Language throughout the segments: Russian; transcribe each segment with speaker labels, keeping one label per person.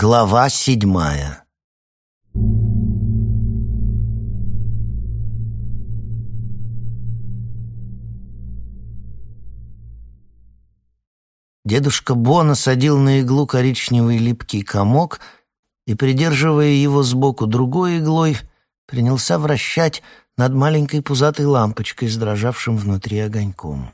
Speaker 1: Глава седьмая Дедушка Бо насадил на иглу коричневый липкий комок и, придерживая его сбоку другой иглой, принялся вращать над маленькой пузатой лампочкой с дрожавшим внутри огоньком.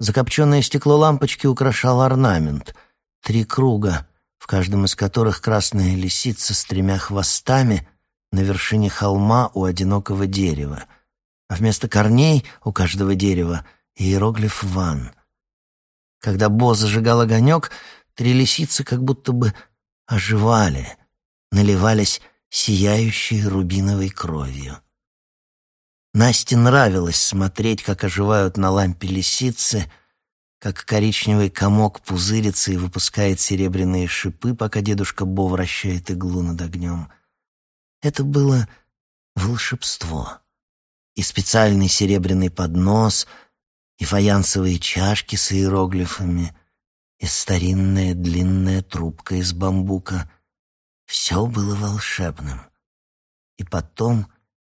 Speaker 1: Закопченное стекло лампочки украшал орнамент — три круга, каждом из которых красная лисица с тремя хвостами на вершине холма у одинокого дерева, а вместо корней у каждого дерева иероглиф «Ван». Когда Бо зажигал огонек, три лисицы как будто бы оживали, наливались сияющей рубиновой кровью. Насте нравилось смотреть, как оживают на лампе лисицы, как коричневый комок пузырится и выпускает серебряные шипы, пока дедушка Бо вращает иглу над огнем. Это было волшебство. И специальный серебряный поднос, и фаянсовые чашки с иероглифами, и старинная длинная трубка из бамбука. Все было волшебным. И потом,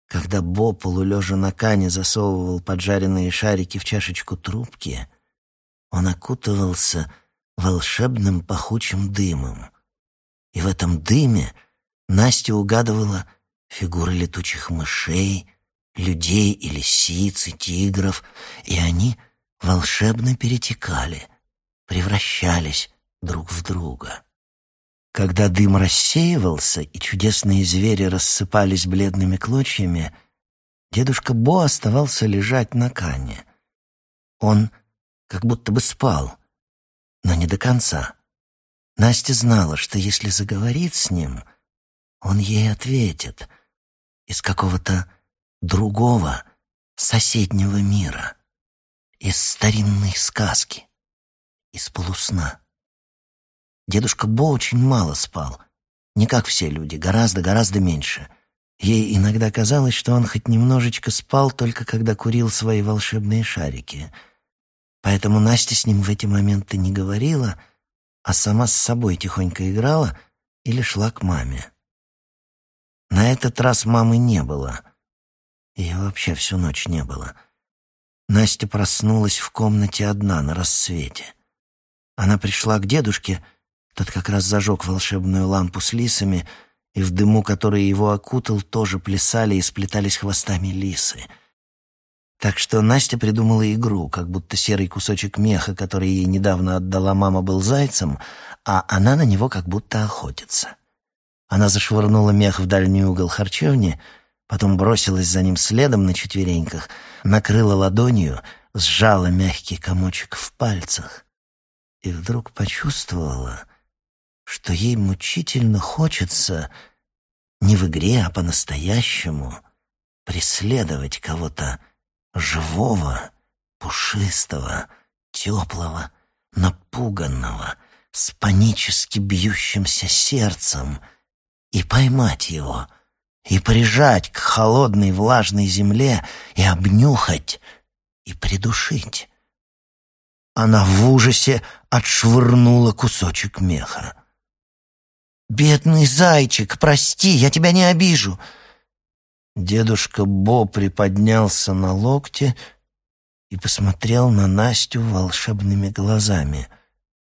Speaker 1: когда Бо, полулежа на кане, засовывал поджаренные шарики в чашечку трубки, он окутывался волшебным пахучим дымом. И в этом дыме Настя угадывала фигуры летучих мышей, людей и лисиц, и тигров, и они волшебно перетекали, превращались друг в друга. Когда дым рассеивался и чудесные звери рассыпались бледными клочьями, дедушка Бо оставался лежать на кане. Он как будто бы спал, но не до конца. Настя знала, что если заговорит с ним, он ей ответит из какого-то другого, соседнего мира, из старинной сказки, из полусна. Дедушка Бо очень мало спал, не как все люди, гораздо-гораздо меньше. Ей иногда казалось, что он хоть немножечко спал, только когда курил свои волшебные шарики — Поэтому Настя с ним в эти моменты не говорила, а сама с собой тихонько играла или шла к маме. На этот раз мамы не было. Ее вообще всю ночь не было. Настя проснулась в комнате одна на рассвете. Она пришла к дедушке, тот как раз зажег волшебную лампу с лисами, и в дыму, который его окутал, тоже плясали и сплетались хвостами лисы — так что Настя придумала игру, как будто серый кусочек меха, который ей недавно отдала мама, был зайцем, а она на него как будто охотится. Она зашвырнула мех в дальний угол харчевни, потом бросилась за ним следом на четвереньках, накрыла ладонью, сжала мягкий комочек в пальцах и вдруг почувствовала, что ей мучительно хочется не в игре, а по-настоящему преследовать кого-то, живого, пушистого, теплого, напуганного, с панически бьющимся сердцем, и поймать его, и прижать к холодной влажной земле, и обнюхать, и придушить. Она в ужасе отшвырнула кусочек меха. «Бедный зайчик, прости, я тебя не обижу!» Дедушка Бо приподнялся на локте и посмотрел на Настю волшебными глазами.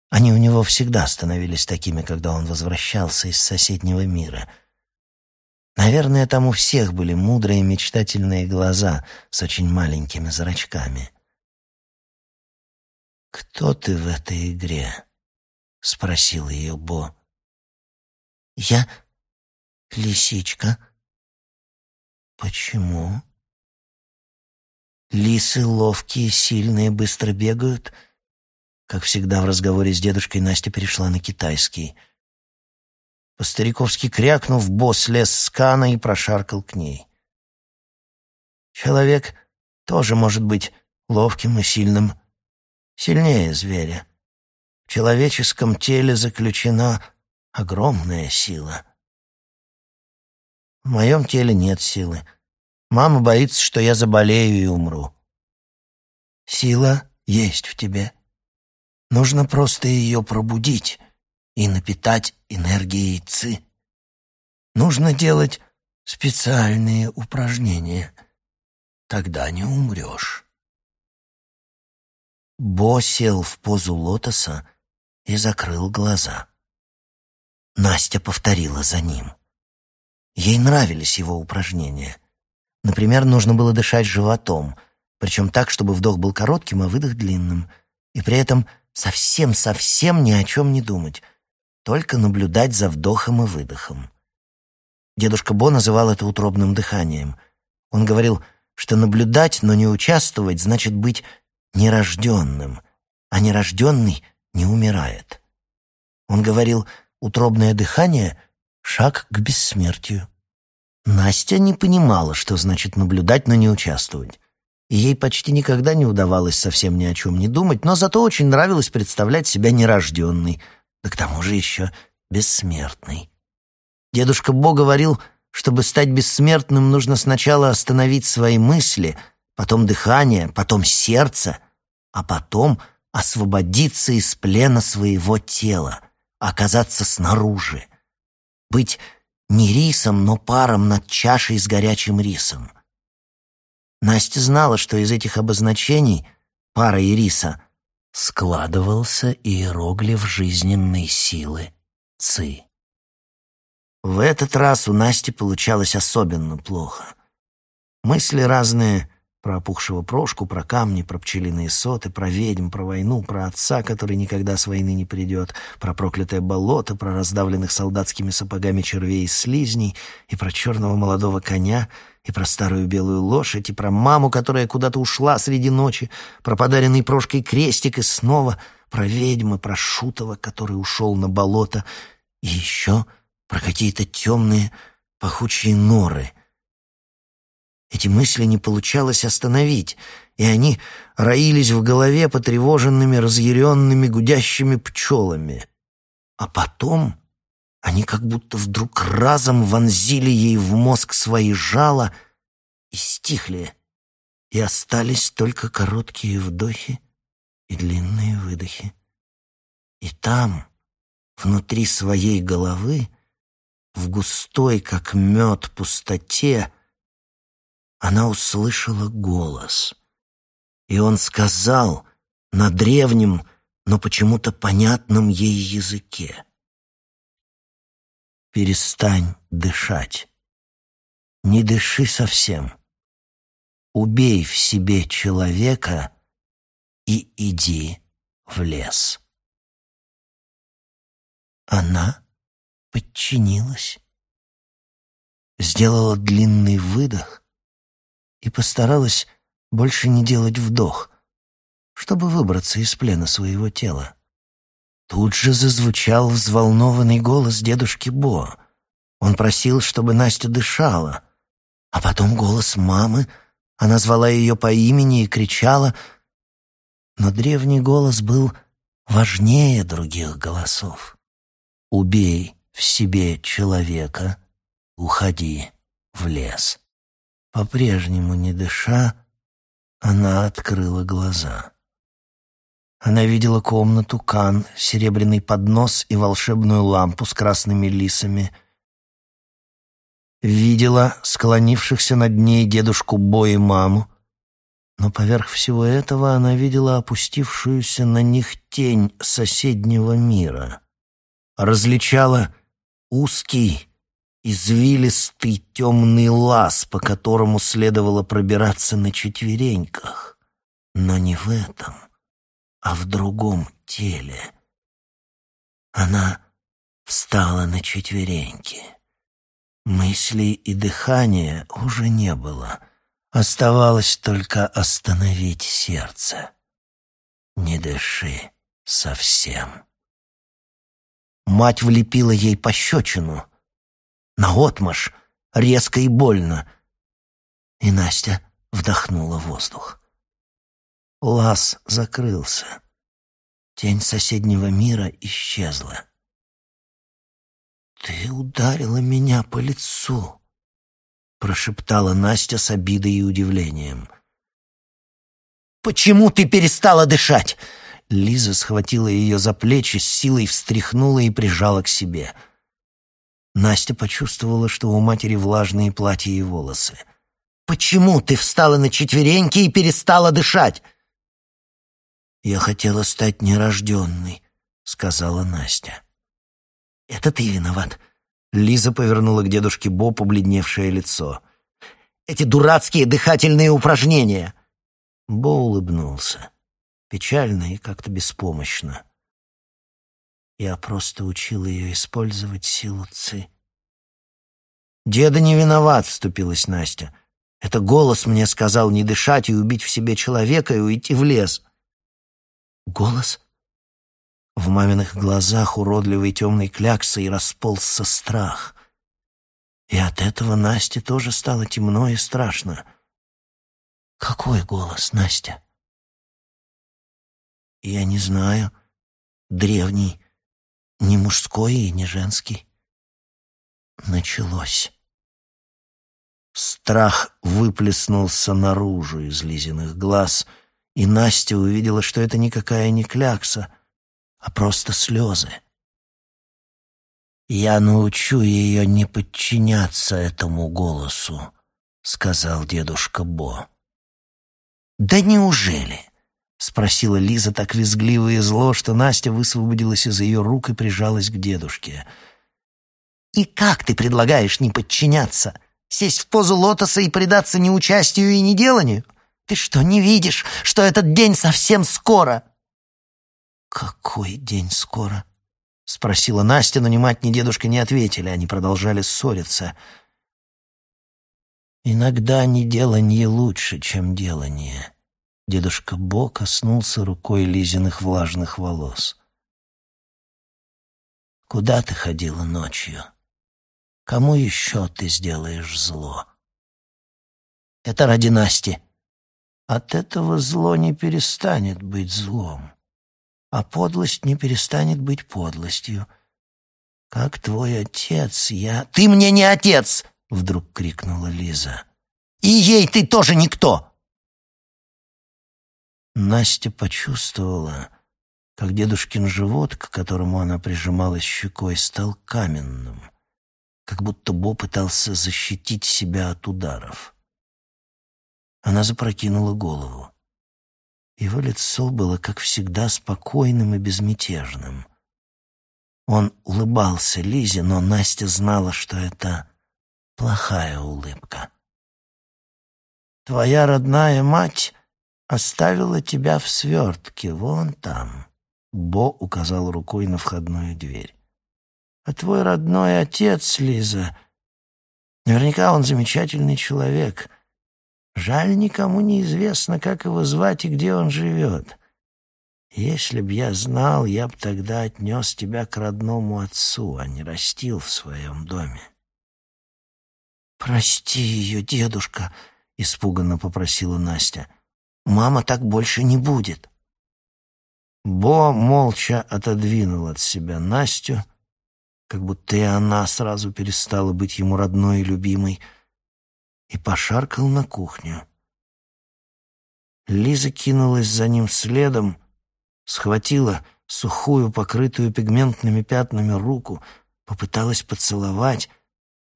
Speaker 1: Они у него всегда становились такими, когда он возвращался из соседнего мира. Наверное, там у всех были мудрые мечтательные глаза с очень маленькими зрачками. «Кто ты в этой игре?» — спросил ее Бо. «Я лисичка», Почему? Лисы ловкие, сильные, быстро бегают. Как всегда в разговоре с дедушкой Настя перешла на китайский. По-стариковски крякнув, босс лез с кана и прошаркал к ней. Человек тоже может быть ловким и сильным, сильнее зверя. В человеческом теле заключена огромная сила. В моем теле нет силы. Мама боится, что я заболею и умру. Сила есть в тебе. Нужно просто ее пробудить, и напитать энергией ци. Нужно делать специальные упражнения. Тогда не умрешь. Бо сел в позу лотоса и закрыл глаза. Настя повторила за ним. Ей нравились его упражнения. Например, нужно было дышать животом, причем так, чтобы вдох был коротким, а выдох длинным, и при этом совсем-совсем ни о чем не думать, только наблюдать за вдохом и выдохом. Дедушка Бо называл это утробным дыханием. Он говорил, что наблюдать, но не участвовать, значит быть нерожденным, а нерожденный не умирает. Он говорил, утробное дыхание — шаг к бессмертию. Настя не понимала, что значит наблюдать, но не участвовать. И ей почти никогда не удавалось совсем ни о чем не думать, но зато очень нравилось представлять себя нерожденной, да к тому же еще бессмертной. Дедушка Бо говорил, чтобы стать бессмертным, нужно сначала остановить свои мысли, потом дыхание, потом сердце, а потом освободиться из плена своего тела, оказаться снаружи, быть не рисом, но паром над чашей с горячим рисом. Настя знала, что из этих обозначений пара и риса складывался иероглиф жизненной силы Ци. В этот раз у Насти получалось особенно плохо. Мысли разные про опухшего прошку, про камни, про пчелиные соты, про ведьм, про войну, про отца, который никогда с войны не придет, про проклятое болото, про раздавленных солдатскими сапогами червей и слизней, и про черного молодого коня, и про старую белую лошадь, и про маму, которая куда-то ушла среди ночи, про подаренный прошкой крестик, и снова про ведьмы, про Шутова, который ушел на болото, и еще про какие-то темные пахучие норы — эти мысли не получалось остановить, и они роились в голове потревоженными, разъяренными, гудящими пчелами. А потом они как будто вдруг разом вонзили ей в мозг свои жала и стихли, и остались только короткие вдохи и длинные выдохи. И там, внутри своей головы, в густой, как мед, пустоте, она услышала голос. И он сказал на древнем, но почему-то понятном ей языке. «Перестань дышать. Не дыши совсем. Убей в себе человека и иди в лес». Она подчинилась, сделала длинный выдох и постаралась больше не делать вдох, чтобы выбраться из плена своего тела. Тут же зазвучал взволнованный голос дедушки Бо. Он просил, чтобы Настя дышала. А потом голос мамы. Она звала ее по имени и кричала. Но древний голос был важнее других голосов. «Убей в себе человека, уходи в лес». По-прежнему не дыша, она открыла глаза. Она видела комнату, кан, серебряный поднос и волшебную лампу с красными лисами. Видела склонившихся над ней дедушку Бо и маму. Но поверх всего этого она видела опустившуюся на них тень соседнего мира. Различала узкий, извилистый темный лаз, по которому следовало пробираться на четвереньках. Но не в этом, а в другом теле. Она встала на четвереньки. Мыслей и дыхания уже не было. Оставалось только остановить сердце. Не дыши совсем. Мать влепила ей пощечину — наотмашь, резко и больно. И Настя вдохнула воздух. Лаз закрылся. Тень соседнего мира исчезла. «Ты ударила меня по лицу», — прошептала Настя с обидой и удивлением. «Почему ты перестала дышать? Лиза схватила ее за плечи, с силой встряхнула и прижала к себе. Настя почувствовала, что у матери влажные платья и волосы. «Почему ты встала на четвереньки и перестала дышать?» «Я хотела стать нерожденной», — сказала Настя. «Это ты виноват». Лиза повернула к дедушке Бо побледневшее лицо. «Эти дурацкие дыхательные упражнения!» Бо улыбнулся. Печально и как-то беспомощно. Я просто учил ее использовать силу Ци. «Деда не виноват», — вступилась Настя. «Это голос мне сказал не дышать и убить в себе человека и уйти в лес». «Голос?» В маминых глазах уродливой темной кляксой расползся страх. И от этого Насте тоже стало темно и страшно. «Какой голос, Настя?» «Я не знаю. Древний. Не мужской и не женский». Началось. Страх выплеснулся наружу из Лизиных глаз, и Настя увидела, что это никакая не клякса, а просто слезы. «Я научу ее не подчиняться этому голосу», — сказал дедушка Бо. «Да неужели?» — спросила Лиза так визгливо и зло, что Настя высвободилась из ее рук и прижалась к дедушке. «И как ты предлагаешь не подчиняться? Сесть в позу лотоса и предаться неучастию и неделанию? Ты что, не видишь, что этот день совсем скоро?» «Какой день скоро?» — спросила Настя, но ни мать, ни дедушка не ответили, они продолжали ссориться. «Иногда неделанье лучше, чем делание». Дедушка Бо коснулся рукой Лизиных влажных волос. «Куда ты ходила ночью? Кому еще ты сделаешь зло?» «Это ради Насти. От этого зло не перестанет быть злом а подлость не перестанет быть подлостью. Как твой отец, я... Ты мне не отец! Вдруг крикнула Лиза. И ей ты тоже никто! Настя почувствовала, как дедушкин живот, к которому она прижималась щекой, стал каменным, как будто Бо пытался защитить себя от ударов. Она запрокинула голову. Его лицо было, как всегда, спокойным и безмятежным. Он улыбался Лизе, но Настя знала, что это плохая улыбка. «Твоя родная мать оставила тебя в свертке, вон там», — Бо указал рукой на входную дверь. «А твой родной отец, Лиза, наверняка он замечательный человек, Жаль, никому не известно, как его звать и где он живет. Если б я знал, я б тогда отнес тебя к родному отцу, а не растил в своем доме. «Прости ее, дедушка», — испуганно попросила Настя. «Мама так больше не будет». Бо молча отодвинул от себя Настю, как будто и она сразу перестала быть ему родной и любимой, — и пошаркал на кухню. Лиза кинулась за ним следом, схватила сухую, покрытую пигментными пятнами руку, попыталась поцеловать.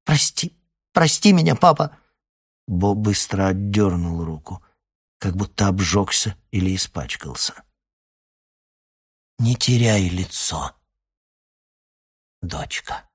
Speaker 1: «Прости, прости меня, папа!» Боб быстро отдернул руку, как будто обжегся или испачкался. «Не теряй лицо, дочка».